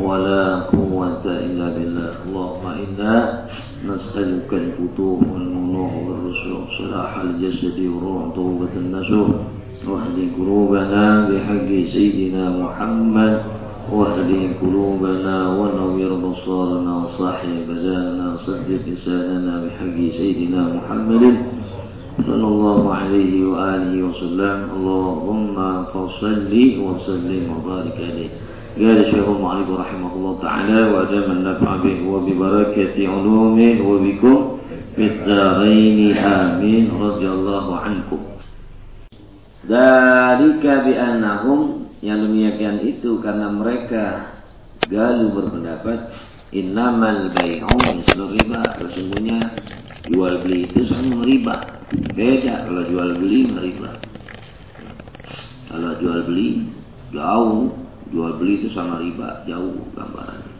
ولا قوة إلا بالله. اللهم إنا نسألك الفتوح والمنوح والرسوخ صلاح الجسد والروح توبة النسوح واهد قلوبنا بحق سيدنا محمد واهد قلوبنا ونوّر بصارنا وصاحب بزاننا صدق لساننا بحق سيدنا محمد صلى الله عليه وآله وسلم. اللهم فصل وسلم وبارك عليه. قال الشيخ المعلم رحمه الله تعالى وأدام النفع به وببركة علومه وبكم في الدارين آمين رضي الله عنكم ذلك بأنهم yang demikian itu karena mereka galu berpendapat innamal bai'u mislu riba sesungguhnya jual beli itu sama riba beda kalau jual beli riba kalau jual beli jauh jual beli itu sama riba jauh gambarannya.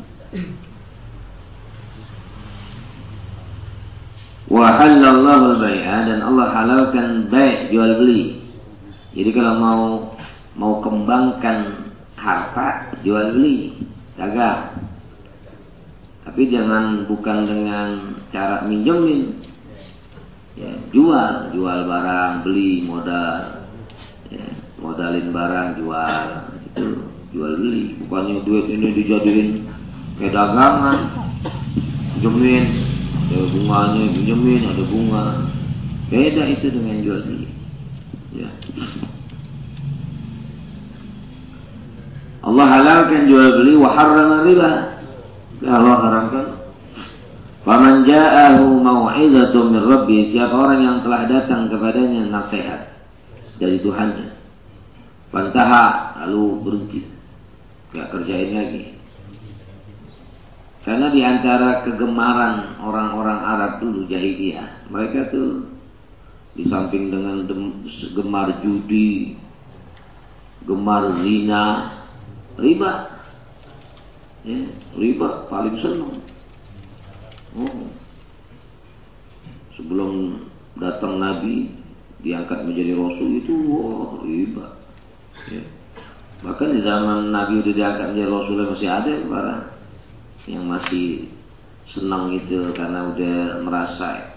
Wa halallahu al-bai'a dan Allah halalkan bai' jual beli. Jadi kalau mau mau kembangkan harta jual beli dagang. Tapi jangan bukan dengan cara minjemin. Ya, jual jual barang beli modal. Ya, modalin barang jual itu jual beli bukannya duit ini dijadiin kayak dagangan minjemin ada bunganya minjemin ada bunga beda itu dengan jual beli ya Allah halalkan jual beli wa harrama riba. Allah haramkan. Faman ja'ahu mau'izatun min rabbi, siapa orang yang telah datang kepadanya nasihat dari Tuhannya. Pantaha lalu berhenti. Gak kerjain lagi. Karena di antara kegemaran orang-orang Arab dulu jahiliyah, mereka tuh di samping dengan gemar judi, gemar zina, riba ya, riba paling senang oh. sebelum datang Nabi diangkat menjadi Rasul itu wah riba ya. Bahkan di zaman Nabi udah diangkat menjadi Rasul masih ada para yang masih senang itu karena udah merasa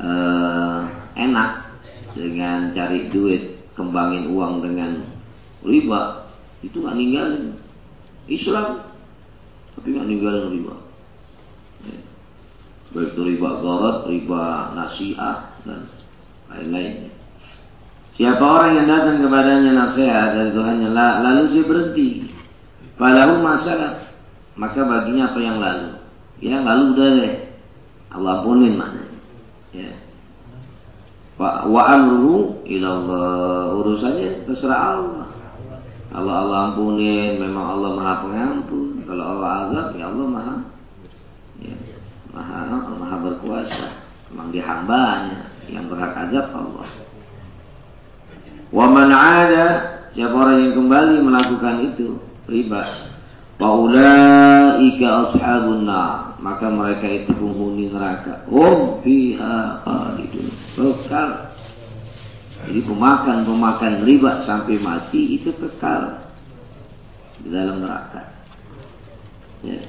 uh, enak dengan cari duit kembangin uang dengan riba itu nggak ninggalin. Islam tapi nggak ninggalin riba. Ya. baik itu riba garat, riba nasiah dan lain-lainnya siapa orang yang datang kepadanya nasihat dari Tuhannya lalu dia berhenti. Falahu masalah maka baginya apa yang lalu? Ya lalu udah deh. Allah ampunin mana ya. Wa amruhu ilallah urusannya terserah Allah. Kalau Allah ampunin, memang Allah maha pengampun. Kalau Allah azab, ya Allah maha ya, maha, maha berkuasa. Memang dia hambanya yang berhak azab Allah. Wa man ada siapa orang yang kembali melakukan itu riba. Faulaika ashabun nar. Maka mereka itu penghuni neraka. Hum fiha khalidun. Kekal jadi pemakan-pemakan riba sampai mati itu kekal di dalam neraka. Ya.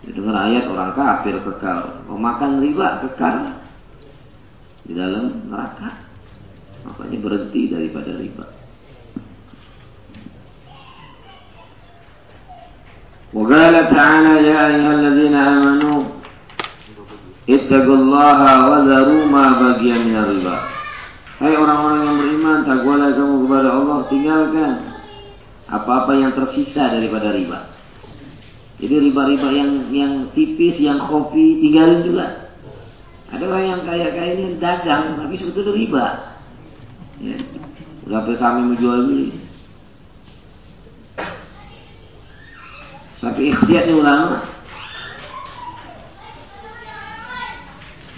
Dengar ayat orang kafir kekal, pemakan riba kekal di dalam neraka. Makanya berhenti daripada riba. وقال تعالى يا أيها الذين آمنوا Ittaqullaha wa dharu ma bagiya minar riba. Hai orang-orang yang beriman, takwalah kamu kepada Allah, tinggalkan apa-apa yang tersisa daripada riba. Jadi riba-riba yang yang tipis, yang kopi, tinggalin juga. Ada orang yang kaya-kaya ini dagang, tapi sebetulnya riba. Udah sampai menjual beli. Sampai ikhtiar nih ulama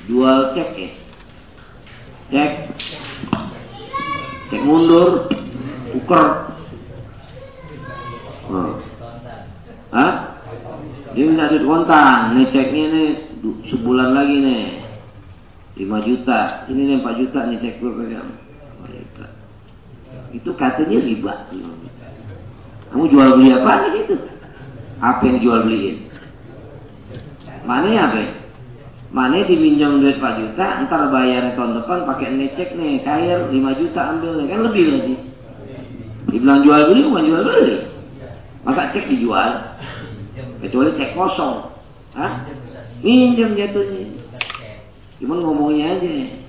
jual cek ya. Cek. Cek mundur, uker. Oh. Hah? Dia minta duit kontan. Nih ceknya nih sebulan lagi nih. 5 juta. Ini nih 4 juta nih cek gue pegang. Itu katanya riba. Kamu jual beli apa di situ? Apa yang jual beliin? Mana ya apa? Mana diminjam duit 4 juta, ntar bayar tahun depan pakai necek nih, cair 5 juta ambil kan lebih berarti. Dibilang jual beli bukan jual beli. Masa cek dijual? Kecuali cek kosong. Hah? Minjem jatuhnya. Cuman ngomongnya aja.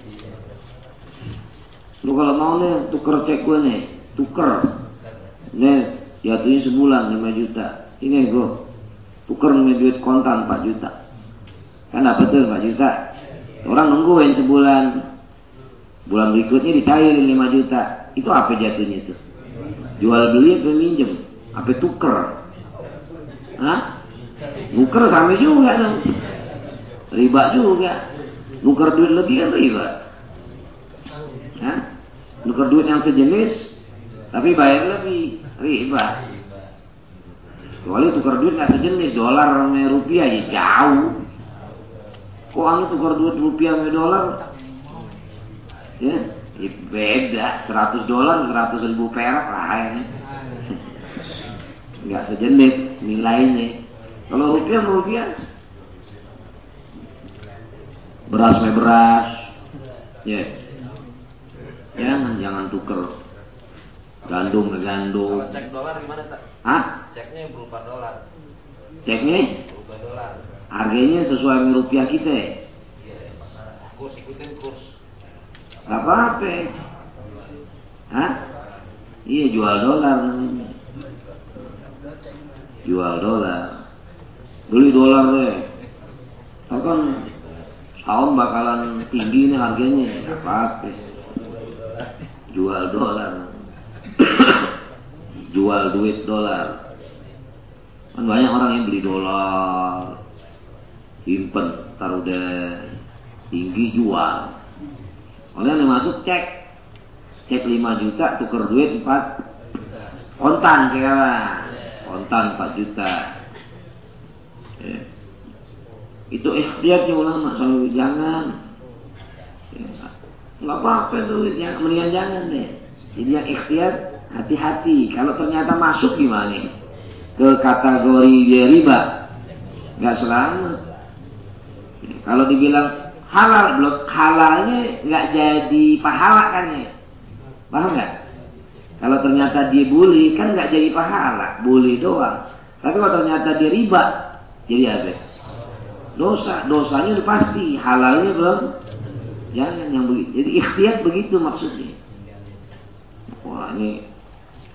Lu kalau mau nih tuker cek gue nih, tuker. Nih, jatuhnya sebulan 5 juta. Ini gue tuker nih duit kontan 4 juta. Kan dapat tuh 4 juta. Orang nungguin sebulan. Bulan berikutnya dicairin 5 juta. Itu apa jatuhnya itu? Jual beli atau minjem? Apa tuker? Hah? Nuker sama juga dong. Riba juga. Nuker duit lebih kan riba. Nuker duit yang sejenis tapi bayar lebih riba. Kecuali tukar duit nggak sejenis dolar sama rupiah ya jauh. Kok anu tukar duit rupiah sama dolar? Ya, ya beda. 100 dolar 100 ribu perak lah ini. Nggak sejenis nilainya. Kalau rupiah sama rupiah beras sama beras. Ya. Jangan jangan tuker gandum ke gandum. Kalau cek dolar gimana tak? Hah? Ceknya berupa dolar. Ceknya Berupa dolar. harganya sesuai sama rupiah kita. Iya, pasar. Kurs ikutin kurs. Gak apa-apa. Hah? Iya jual dolar namanya. Jual dolar. Beli dolar deh. Tahu kan tahun bakalan tinggi nih harganya. Gak apa-apa. Jual dolar. Jual duit dolar. Kan banyak orang yang beli dolar. Simpen, taruh deh. Tinggi jual. Oleh yang masuk cek. Cek 5 juta, tuker duit 4. Kontan sekarang. Kontan 4 juta. Ya. Itu ikhtiarnya ulama selalu jangan. Ya. Nggak apa-apa duit, ya. mendingan jangan deh. Jadi yang ikhtiar hati-hati. Kalau ternyata masuk gimana? Ke kategori dia riba. Nggak selamat. Kalau dibilang halal belum halalnya nggak jadi pahala kan ya paham nggak kalau ternyata dia bully kan nggak jadi pahala bully doang tapi kalau ternyata dia riba jadi apa dosa dosanya udah pasti halalnya belum jangan yang begitu jadi ikhtiar begitu maksudnya wah ini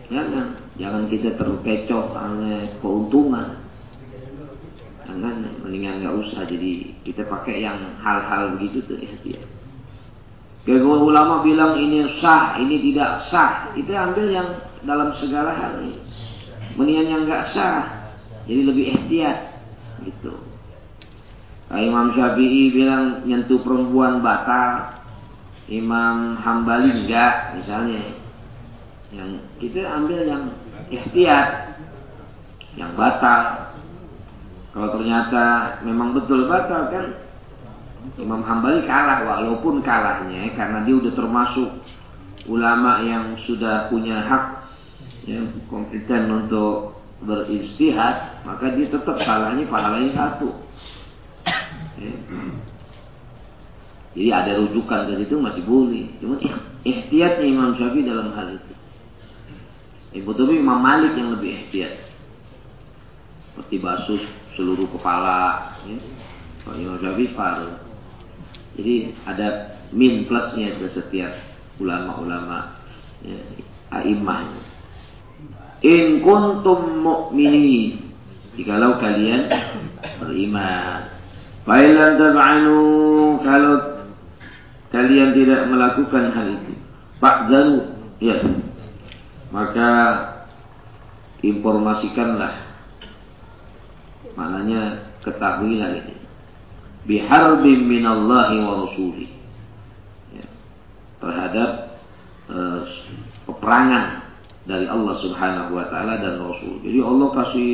jangan jangan kita terkecoh oleh keuntungan jangan mendingan nggak usah jadi kita pakai yang hal-hal begitu tuh ikhtiar Kayak ulama bilang ini sah, ini tidak sah. Itu ambil yang dalam segala hal ini. Mendingan yang nggak sah. Jadi lebih ikhtiar. Gitu. Kayak Imam Syafi'i bilang nyentuh perempuan batal. Imam Hambali enggak misalnya. Yang kita ambil yang ikhtiar. Yang batal. Kalau ternyata memang betul batal kan Imam Hambali kalah walaupun kalahnya karena dia udah termasuk ulama yang sudah punya hak yang kompeten untuk beristihad maka dia tetap salahnya pahalanya satu. Jadi ada rujukan ke situ masih boleh cuma ikhtiatnya Imam Syafi'i dalam hal itu Ibu Tubi Imam Malik yang lebih ikhtiat seperti basuh seluruh kepala ya. Imam Syafi'i paruh jadi ada min plusnya ke setiap ulama-ulama ya, aimah. In kuntum mu'minin. Jikalau kalian beriman. Failan tab'anu kalau kalian tidak melakukan hal itu. Fa'dharu ya. Maka informasikanlah. Maknanya ketahuilah ini biharbin minallahi wa rasulih. Ya. Terhadap uh, peperangan dari Allah Subhanahu wa taala dan Rasul. Jadi Allah kasih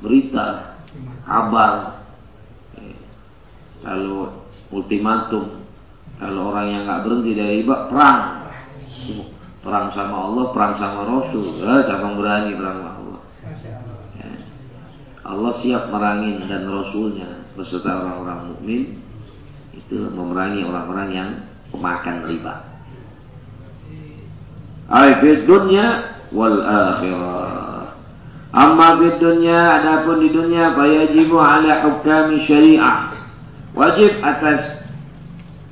berita, kabar. Lalu ultimatum kalau orang yang nggak berhenti dari riba perang perang sama Allah perang sama Rasul ya, siapa berani perang sama Allah ya. Allah siap merangin dan Rasulnya beserta orang-orang mukmin itu memerangi orang-orang yang pemakan riba. Fid dunya wal akhirah. Amma fid dunya adapun di dunia fayajibu ala hukami syariah. Wajib atas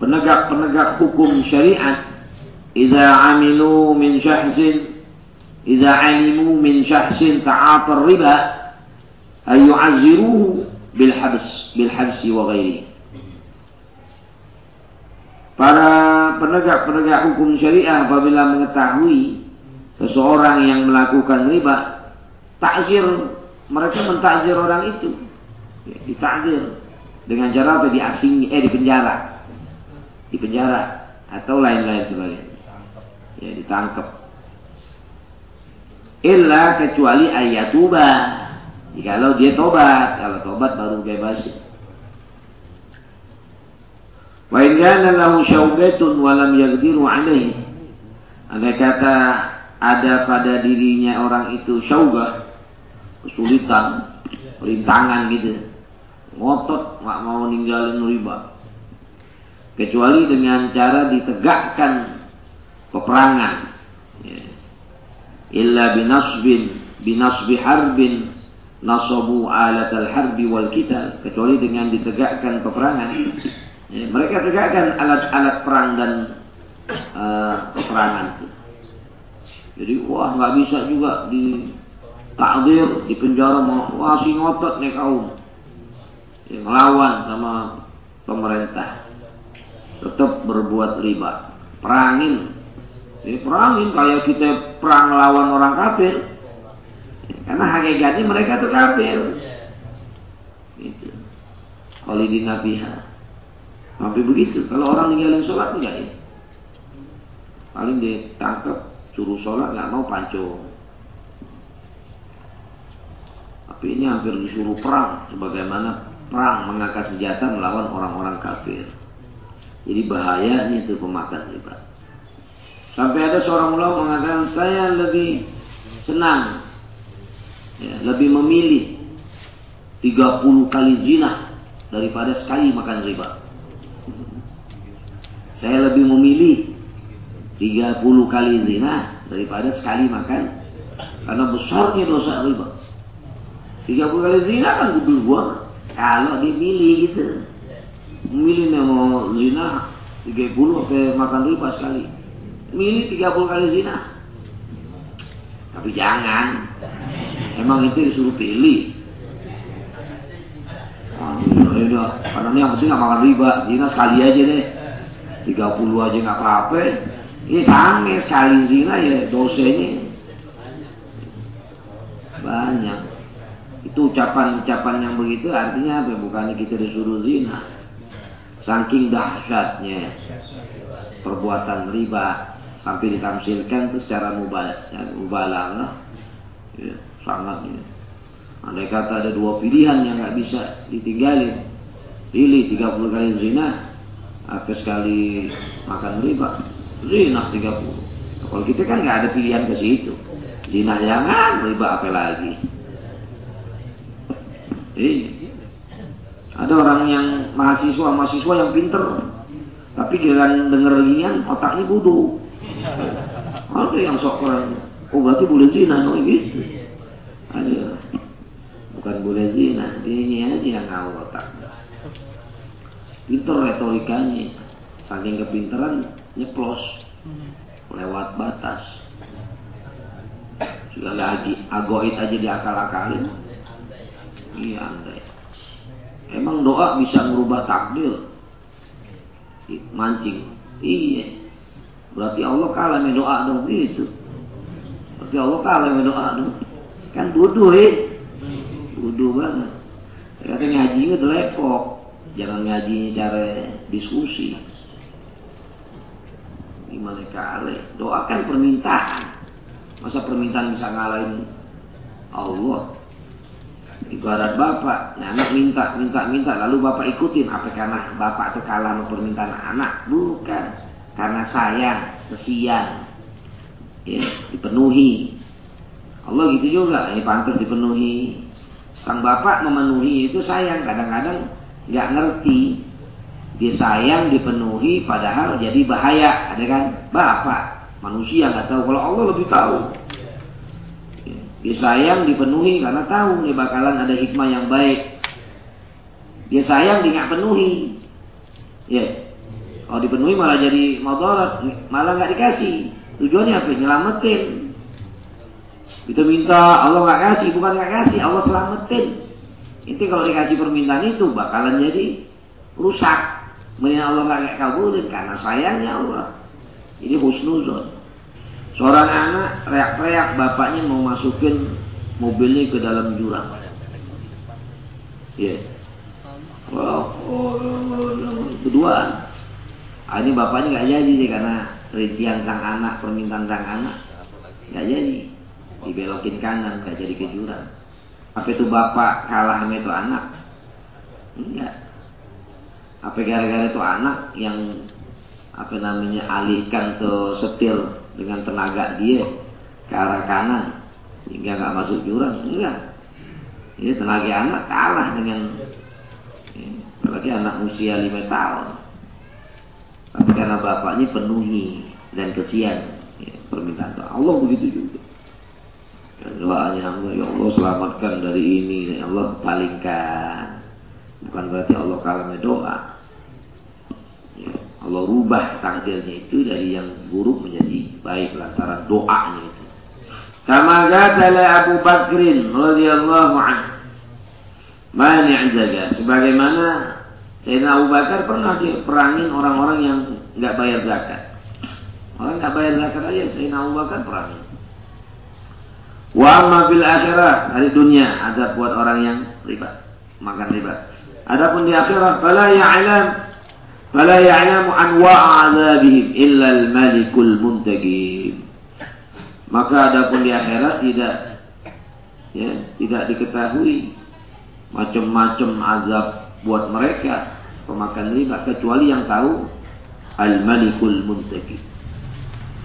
penegak-penegak hukum syariat. Idza amilu min syahsin idza alimu min syahsin ta'atar riba ay yu'azziruhu bil habs bil habsi wa ghairi. Para penegak-penegak hukum syariah apabila mengetahui seseorang yang melakukan riba, takzir mereka mentakzir orang itu, ya, ditakzir dengan cara apa? Diasing, eh di penjara di penjara atau lain-lain sebagainya. Ya, ditangkap. Illa kecuali ayatuba. Kalau dia tobat, kalau tobat baru bebas. Wa in kana lahu syaubatun wa lam yaqdiru alaihi. Andai kata ada pada dirinya orang itu syaubah, kesulitan, rintangan gitu. Ngotot nggak mau ninggalin riba. Kecuali dengan cara ditegakkan peperangan. Ya. illa binasbin binasbi harbin nasabu alat al-harbi wal kita kecuali dengan ditegakkan peperangan. Ya, mereka tegakkan alat-alat perang dan uh, peperangan. Jadi wah nggak bisa juga di takdir di penjara masih ngotot nih kaum yang melawan sama pemerintah tetap berbuat riba. Perangin. Ya, perangin kayak kita perang lawan orang kafir. Karena hakikatnya mereka itu kafir. Gitu. di nabiha. Sampai begitu. Kalau orang ninggalin sholat enggak ya? Paling ditangkap, suruh sholat nggak mau pancung. Tapi ini hampir disuruh perang, sebagaimana perang mengangkat senjata melawan orang-orang kafir. Jadi bahayanya itu pemakan riba. Sampai ada seorang ulama mengatakan saya lebih senang, ya, lebih memilih 30 kali zina daripada sekali makan riba. Saya lebih memilih 30 kali zina daripada sekali makan karena besarnya dosa riba. 30 kali zina kan gudul buang kalau dipilih gitu milih mau zina 30 atau makan riba sekali. Milih 30 kali zina. Tapi jangan. Emang itu disuruh pilih. Ya karena ini yang penting gak makan riba. Zina sekali aja deh. 30 aja gak apa-apa. Ini sama sekali zina ya dosanya. Banyak itu ucapan-ucapan yang begitu artinya apa bukannya kita disuruh zina Saking dahsyatnya perbuatan riba sampai ditamsilkan itu secara mubalah, ya, sangat ya. Andai kata ada dua pilihan yang nggak bisa ditinggalin, pilih 30 kali zina, apa sekali makan riba, zina 30. Kalau kita kan nggak ada pilihan ke situ. Zina jangan, riba apa lagi. Iya. Ada orang yang mahasiswa, mahasiswa yang pinter. Tapi giliran denger ginian, otaknya bodoh. Ada yang sok orang, oh berarti boleh zina, no gitu. Ada. Bukan boleh zina, dia aja yang ngawur otak. Pinter retorikanya. Saking kepinteran, nyeplos. Lewat batas. Sudah lagi agoit aja diakal-akalin. Iya, andai. Emang doa bisa merubah takdir? Mancing. Iya. Berarti Allah kalah dengan doa dong itu. Berarti Allah kalah dengan doa dong. Kan bodoh ya. Bodoh banget. Kata ngaji itu lepok. Jangan ngaji cara diskusi. Gimana kali? Doakan permintaan. Masa permintaan bisa ngalahin Allah? Ibarat bapak, nah anak minta, minta, minta, lalu bapak ikutin. Apa karena bapak itu kalah permintaan anak? Bukan. Karena sayang, kesian. Ya, dipenuhi. Allah gitu juga, ini pantas dipenuhi. Sang bapak memenuhi itu sayang, kadang-kadang nggak ngerti. Dia sayang dipenuhi, padahal jadi bahaya. Ada kan? Bapak, manusia nggak tahu. Kalau Allah lebih tahu. Dia sayang dipenuhi karena tahu nih bakalan ada hikmah yang baik. Dia sayang dia nggak penuhi. Ya. Kalau dipenuhi malah jadi madarat, malah nggak dikasih. Tujuannya apa? Nyelamatin. Kita minta Allah nggak kasih, bukan nggak kasih, Allah selamatin. Itu kalau dikasih permintaan itu bakalan jadi rusak. Mending Allah nggak kabulin karena sayangnya Allah. Ini husnuzon. Seorang anak teriak-teriak bapaknya mau masukin mobilnya ke dalam jurang. Ya. Yeah. Oh, kedua. Ah, ini bapaknya nggak jadi nih karena rintian sang anak, permintaan sang anak nggak jadi. Dibelokin kanan, nggak jadi ke jurang. Apa itu bapak kalah sama itu anak? Enggak. Apa gara-gara itu anak yang apa namanya alihkan ke setir dengan tenaga dia ke arah kanan sehingga nggak masuk jurang. Enggak ini tenaga anak kalah dengan ya, apalagi anak usia lima tahun. Tapi karena bapaknya penuhi dan kesian ya, permintaan Allah begitu juga. Dan doanya Allah ya Allah selamatkan dari ini. Ya Allah palingkan. Bukan berarti Allah kalah doa Allah rubah takdirnya itu dari yang buruk menjadi baik lantaran doanya itu. Kama gatala Abu Bakrin radhiyallahu anhu. Mani' jaga. Sebagaimana Sayyidina Abu Bakar pernah diperangin orang-orang yang nggak bayar zakat. Orang nggak bayar zakat aja Sayyidina Abu Bakar perangin. Wa amma bil akhirah hari dunia ada buat orang yang riba, makan riba. Adapun di akhirat fala ya'lam فلا يعلم أنواع عذابهم إلا الملك المنتجب maka Maka adapun di akhirat tidak ya, tidak diketahui macam-macam azab buat mereka pemakan riba kecuali yang tahu al-malikul muntakim.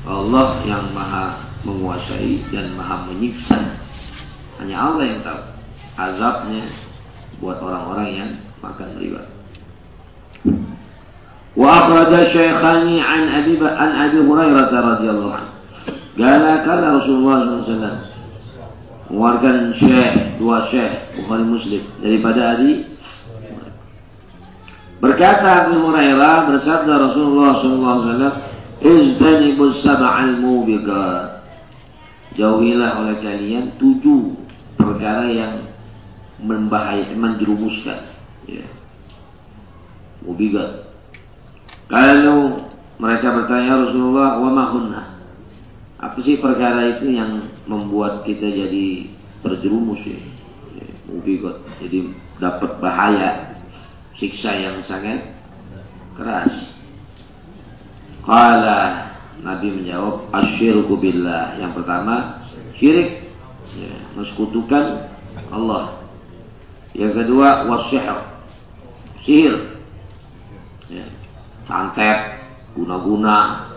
Allah yang maha menguasai dan maha menyiksa. Hanya Allah yang tahu azabnya buat orang-orang yang makan riba. وأخرج الشيخان عن أبي عن أبي هريرة رضي الله عنه قال قال رسول الله صلى الله عليه وسلم mengeluarkan syekh dua syekh Bukhari Muslim daripada Adi berkata Abu Hurairah bersabda Rasulullah sallallahu alaihi wasallam Ijtanibus sab'al mubiqat Jauhilah oleh kalian tujuh perkara yang membahaya, menjerumuskan ya. Mubiqat kalau mereka bertanya Rasulullah, wa mahunna. Apa sih perkara itu yang membuat kita jadi terjerumus ya? Mubigot. Jadi dapat bahaya, siksa yang sangat keras. Kala Nabi menjawab asyirku billah. Yang pertama syirik, ya, Allah. Yang kedua wasyihir, sihir. Ya, santet, guna-guna,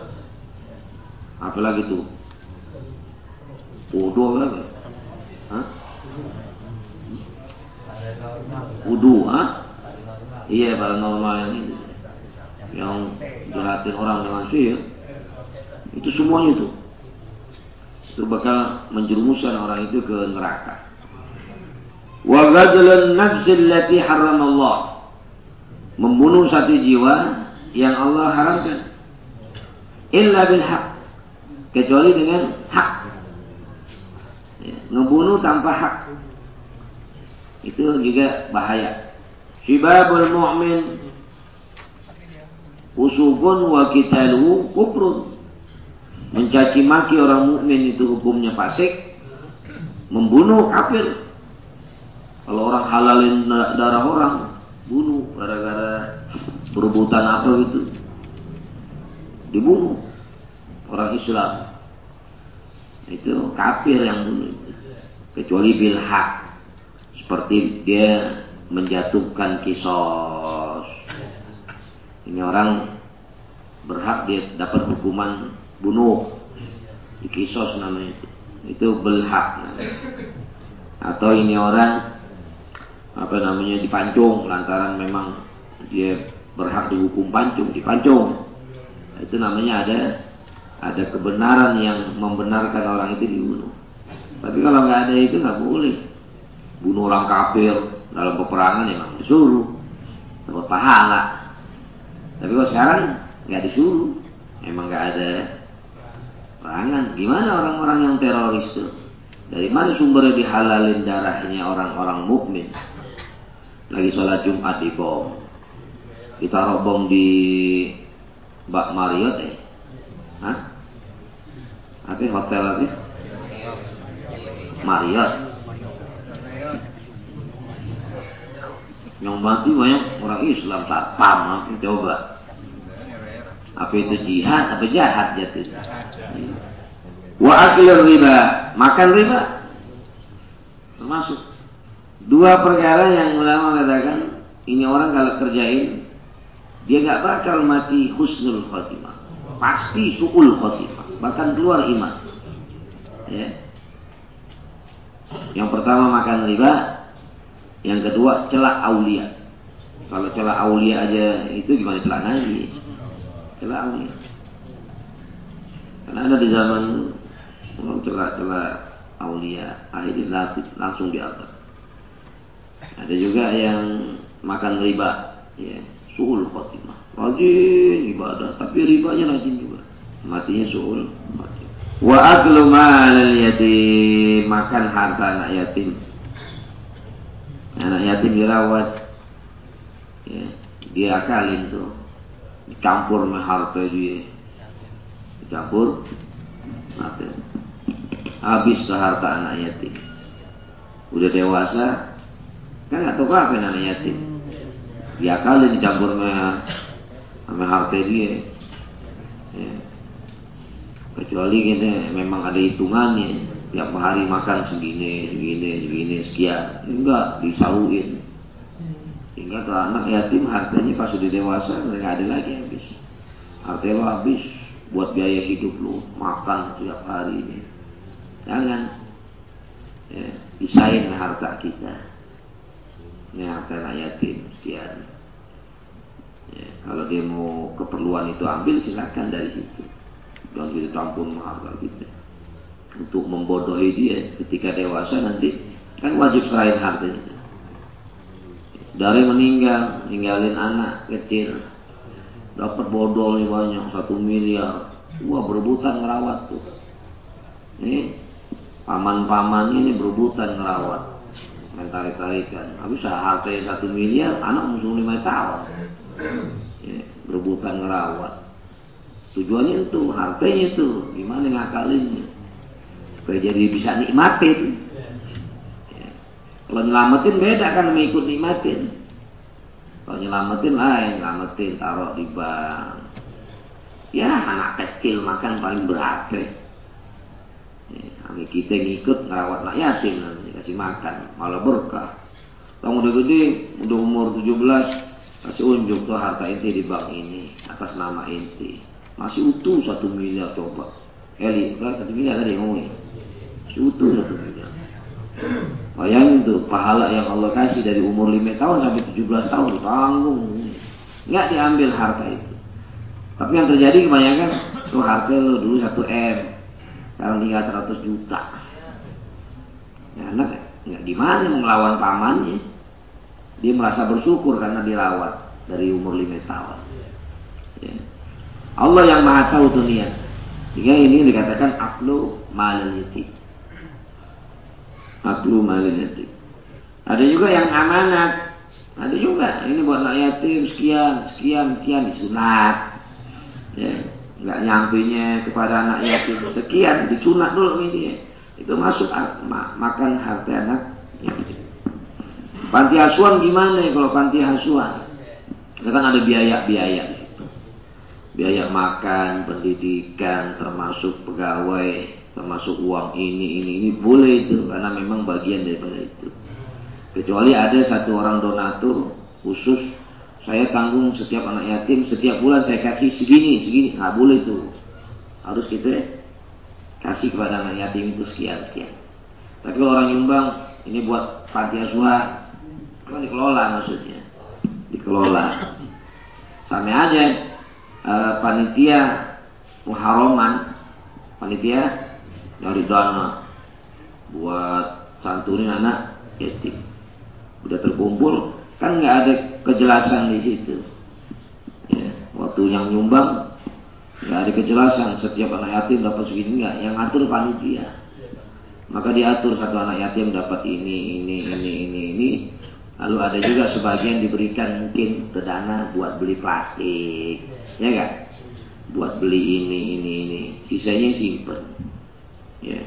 apa lagi tuh? Wudu lagi? Hah? Wudu, ah? Iya, paranormal yang ini. Yang jahatin orang dengan sihir. Itu semuanya itu. Itu bakal menjerumuskan orang itu ke neraka. Wa ghadlun nafsi allati Allah. Membunuh satu jiwa yang Allah haramkan. Illa bil haq. Kecuali dengan hak. Ya, ngebunuh tanpa hak. Itu juga bahaya. Shibabul mu'min. Usubun wa kitaluhu kufrun mencaci maki orang mukmin itu hukumnya fasik. Membunuh kafir. Kalau orang halalin darah orang bunuh gara-gara berebutan apa gitu. Dibunuh orang Islam. Itu kafir yang bunuh. Kecuali bil hak. Seperti dia menjatuhkan kisos. Ini orang berhak dia dapat hukuman bunuh. Di kisos namanya itu. Itu berhak. Atau ini orang apa namanya dipancung lantaran memang dia berhak dihukum pancung, dipancung. Itu namanya ada ada kebenaran yang membenarkan orang itu dibunuh. Tapi kalau nggak ada itu nggak boleh. Bunuh orang kafir dalam peperangan memang disuruh dapat pahala. Tapi kalau sekarang nggak disuruh, emang nggak ada perangan. Gimana orang-orang yang teroris itu? Dari mana sumbernya dihalalin darahnya orang-orang mukmin? Lagi sholat Jumat di bom. Kita bom di Bak Marriott eh. Hah? Apa hotel apa? Marriott. Yang mati banyak orang Islam tak paham, coba. Apa itu jihad, apa jahat jatuh. Wa akil riba, makan riba. Termasuk dua perkara yang ulama katakan ini orang kalau kerjain dia nggak bakal mati husnul khotimah. Pasti suul khotimah, bahkan keluar iman. Ya. Yang pertama makan riba, yang kedua celak aulia. Kalau celak aulia aja itu gimana celak nabi? Celak aulia. Karena ada di zaman Orang celah-celah aulia akhirnya langsung diatur. Ada juga yang makan riba, ya, suul khotimah. Rajin ibadah, tapi ribanya rajin juga. Matinya suul mati. Wa aklu malal yatim, makan harta anak yatim. Anak yatim dirawat, ya, dia akalin tuh, dicampur sama harta dia, dicampur, mati habis harta anak yatim. Udah dewasa, kan nggak tahu apa anak yatim. Dia kali dicampur sama, harta dia. Ya. Kecuali kita memang ada hitungannya. Tiap hari makan segini, segini, segini, sekian. Enggak, disauin. Hingga tuh anak yatim hartanya pas sudah dewasa nggak ada lagi habis. Hartanya lo habis buat biaya hidup lo, makan tiap hari ini Jangan ya, harta kita. Harta anak yatim sekian. Ya, kalau dia mau keperluan itu ambil silakan dari situ. Jangan kita campur harta kita. Untuk membodohi dia ketika dewasa nanti kan wajib serahin hartanya. Dari meninggal, ninggalin anak kecil, dapat bodol banyak satu miliar, wah berebutan ngerawat tuh. Ini paman-paman ini berebutan ngerawat mentari-tarikan habis hartanya satu miliar anak musuh lima tahun. Ya, berebutan ngerawat. Tujuannya itu hartanya itu. Gimana ngakalinnya supaya jadi bisa nikmatin ya. kalau nyelamatin beda kan mengikut nikmatin. Kalau nyelamatin lain. Nyelamatin taruh di bank. Ya anak kecil makan paling berat kami kita ngikut ngerawat anak yatim nanti kasih makan, malah berkah. Kamu udah gede, udah umur 17, kasih unjuk tuh harta inti di bank ini atas nama inti. Masih utuh satu miliar coba. Eli, kan satu miliar tadi ngomongnya. Masih utuh satu miliar. Bayangin tuh pahala yang Allah kasih dari umur 5 tahun sampai 17 tahun tanggung. Nggak diambil harta itu. Tapi yang terjadi kebanyakan tuh harta dulu 1 M, sekarang tinggal 100 juta. Ya, anak nggak gimana melawan pamannya. Dia merasa bersyukur karena dirawat dari umur 5 tahun. Ya. Allah yang maha tahu dunia. Sehingga ini dikatakan aklu malil yatim. Aklu malil yatim. Ada juga yang amanat. Ada juga ini buat anak yatim sekian, sekian, sekian disunat. Ya nggak nyampinya kepada anak yatim sekian disunat dulu ini itu masuk makan harta anak yatim Panti asuhan gimana ya kalau panti asuhan? Itu kan ada biaya-biaya. Biaya makan, pendidikan, termasuk pegawai, termasuk uang ini, ini, ini. Boleh itu, karena memang bagian daripada itu. Kecuali ada satu orang donatur khusus, saya tanggung setiap anak yatim, setiap bulan saya kasih segini, segini. Nggak boleh tuh. Harus kita kasih kepada anak yatim itu sekian, sekian. Tapi kalau orang nyumbang, ini buat panti asuhan, kan dikelola maksudnya. Dikelola. Sama aja e, panitia muharoman, panitia dari dana buat santunin anak yatim. Udah terkumpul, kan nggak ada kejelasan di situ. Ya, waktu yang nyumbang nggak ada kejelasan setiap anak yatim dapat segini nggak, yang ngatur panitia. Maka diatur satu anak yatim dapat ini, ini, ini, ini, ini. Lalu ada juga sebagian diberikan mungkin ke dana buat beli plastik, ya kan? Buat beli ini, ini, ini. Sisanya simpen. Ya.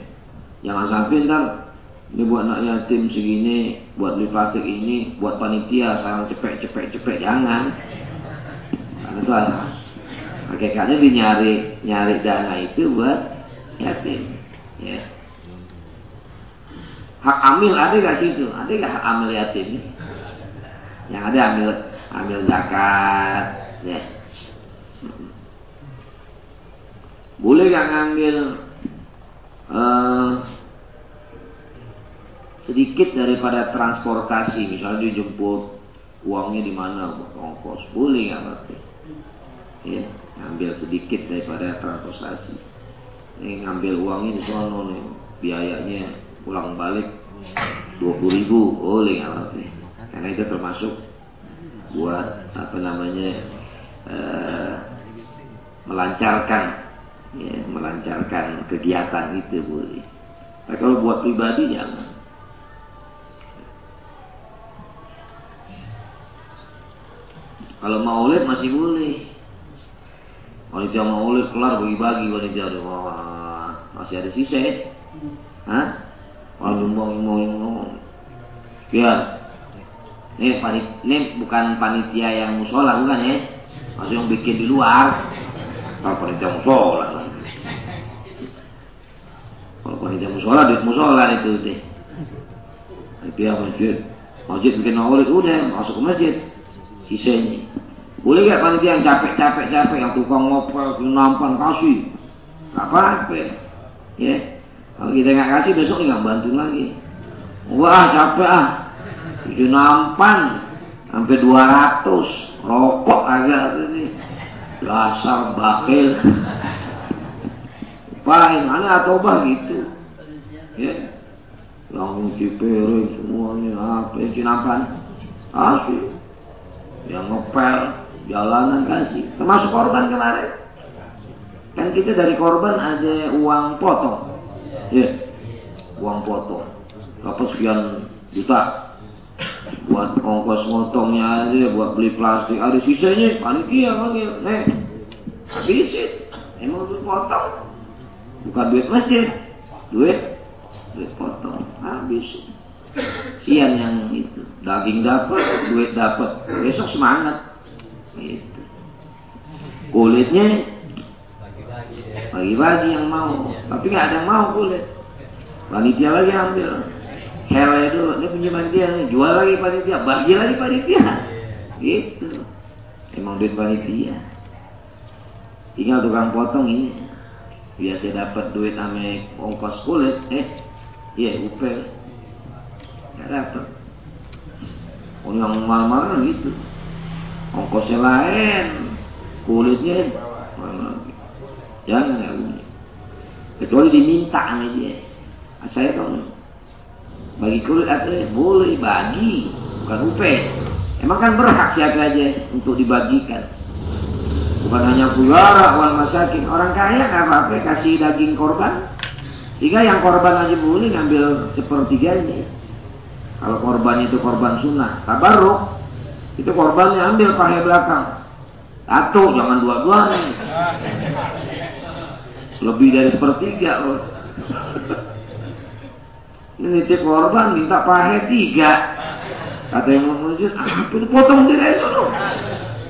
Jangan sampai ntar ini buat anak yatim segini, buat beli plastik ini, buat panitia sekarang cepet cepet cepet jangan. Karena itu ada. Hakikatnya dinyari nyari dana itu buat yatim. Ya. Hak amil ada gak situ? Ada gak hak amil yatim? Yang ada amil amil zakat, ya. Boleh gak ngambil uh, sedikit daripada transportasi, misalnya dijemput uangnya di mana ongkos, boleh nggak berarti? Ya, ngambil sedikit daripada transportasi. Ini ngambil uangnya di sana nih, biayanya pulang balik dua puluh ribu, boleh nggak berarti? Karena itu termasuk buat apa namanya uh, melancarkan, ya, melancarkan kegiatan itu boleh. Tapi kalau buat pribadi jangan. Kalau maulid masih boleh. Wanita maulid kelar bagi-bagi wanita wah masih ada sisa ya. Hah? Kalau mau mau mau Ya. Ini panit, ini bukan panitia yang musola bukan ya? Masih yang bikin di luar. Kalau panitia musola Kalau panitia musola di musola itu deh. Panitia masjid. Masjid bikin maulid udah masuk ke masjid sisanya. Boleh gak panitia yang capek-capek capek yang tukang ngopel, nampan kasih, gak apa-apa. Ya, kalau kita nggak kasih besok nggak bantu lagi. Wah capek ah, itu nampan sampai 200 rokok agak ini dasar bakil. Paling mana atau bah gitu. Ya, yang cipiring semuanya apa yang kasih yang ngepel jalanan kasih. Termasuk korban kemarin. Kan kita dari korban ada uang potong. Ya uang potong. Dapat sekian juta. Buat ongkos motongnya aja buat beli plastik. Ada sisanya panitia manggil nih habisin emang duit potong. Bukan duit masjid. Duit. Duit potong. Habisin Sian yang itu. Daging dapat, duit dapat. Besok semangat. Gitu. Kulitnya bagi-bagi yang mau. Tapi nggak ada yang mau kulit. Panitia lagi ambil. Hela itu, ini punya panitia, jual lagi panitia, bagi lagi panitia. Gitu. Emang duit panitia. Tinggal tukang potong ini. Biasa dapat duit ame ongkos kulit, eh, iya upel nggak dapat oh yang mahal-mahal gitu. Ongkosnya lain kulitnya jangan ya kecuali diminta sama dia. Ah, saya kan bagi kulit atau boleh bagi bukan upe emang kan berhak siapa aja untuk dibagikan. Bukan hanya kuyara wan masakin orang kaya nggak apa-apa kasih daging korban. Sehingga yang korban aja boleh ngambil sepertiganya kalau korban itu korban sunnah, tabarruk, itu korbannya ambil pakai belakang. Satu, jangan dua-duanya. Lebih dari sepertiga loh. Ini tip korban minta pahe tiga. Kata yang mau masjid, apa itu potong dari sana.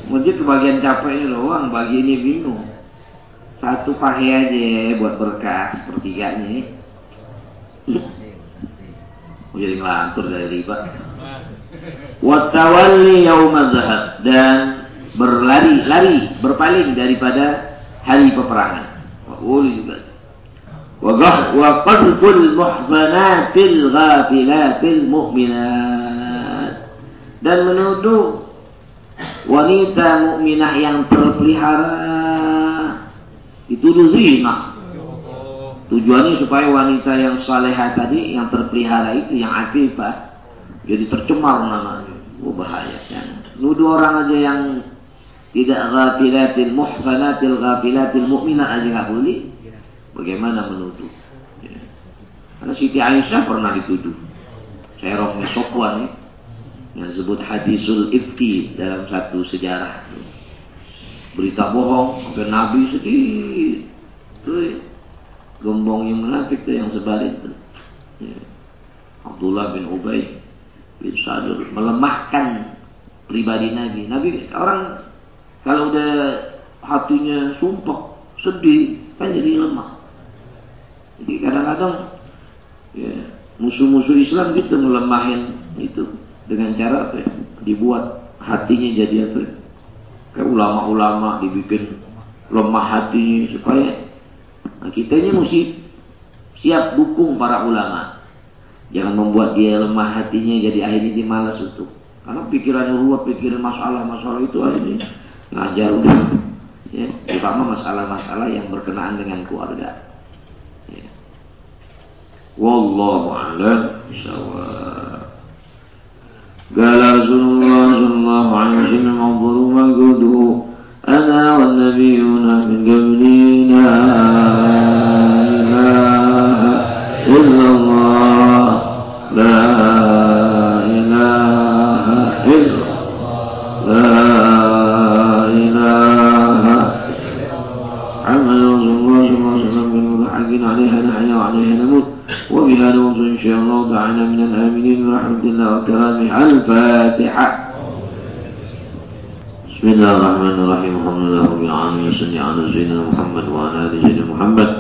Masjid bagian capeknya doang, bagi ini bingung. Satu pahe aja buat berkas sepertiganya. Jadi ngelantur dari riba. Watawalli yaumaz zahab dan berlari, lari, berpaling daripada hari peperangan. Boleh juga. Wa qadful muhsanatil ghafilatil mu'minat dan menuduh wanita mukminah yang terpelihara dituduh zina. Tujuannya supaya wanita yang salehah tadi yang terpelihara itu yang afifah jadi tercemar namanya. Oh bahaya. Nuduh orang aja yang tidak ghafilatil muhsanatil ghafilatil mu'minat aja nggak boleh. Bagaimana menuduh? Ya. Karena Siti Aisyah pernah dituduh. Saya rohnya Sokwan ya, yang disebut hadisul ifki dalam satu sejarah. Berita bohong sampai Nabi sedih. Gembong yang menafik tuh yang sebalik tuh. Ya. Abdullah bin Ubay bin Sadur melemahkan pribadi Nabi. Nabi orang kalau udah hatinya sumpah, sedih, kan jadi lemah. Jadi kadang-kadang ya, musuh-musuh Islam gitu melemahin itu dengan cara apa ya? dibuat hatinya jadi apa? Ya? Kayak ulama-ulama dibikin lemah hatinya supaya nah, kita ini mesti siap dukung para ulama. Jangan membuat dia lemah hatinya jadi akhirnya dia malas untuk karena pikirannya ruwet, pikiran masalah-masalah itu akhirnya ngajar udah ya terutama masalah-masalah yang berkenaan dengan keluarga ya. wallahu a'lam bishawab قال رسول الله صلى الله عليه وسلم انظروا ما قلته أنا والنبيون من قبلي دعنا من الآمنين برحمة الله وكرامه. الفاتحة. بسم الله الرحمن الرحيم. الحمد لله رب العالمين. صل على سيدنا محمد وعلى آل سيدنا محمد.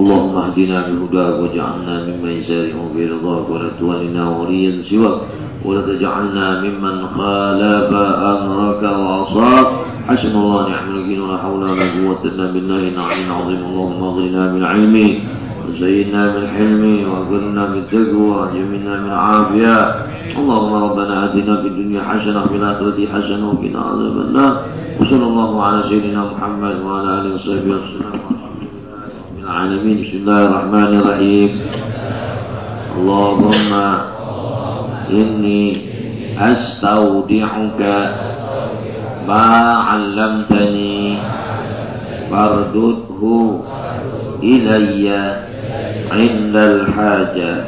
اللهم اهدنا بهداك واجعلنا ممن يسارع في رضاك ولا تولنا وليا سواك. ولا تجعلنا ممن خالف أمرك وعصاك. حسن الله نعم الوكيل. ولا حول ولا قوة إلا بالله العلي العظيم. اللهم اغننا بالعلم وزينا بالحلم وكلنا بالتقوى وجملنا بالعافية. اللهم ربنا آتنا في الدنيا حسنة وفي الآخرة حسنة وقنا عذاب النار. وصلى الله على سيدنا محمد وعلى آله وصحبه وسلم. رب العالمين. بسم الله الرحمن الرحيم. اللهم إني أستودعك ما علمتني. فاردده إلي. عند الحاجة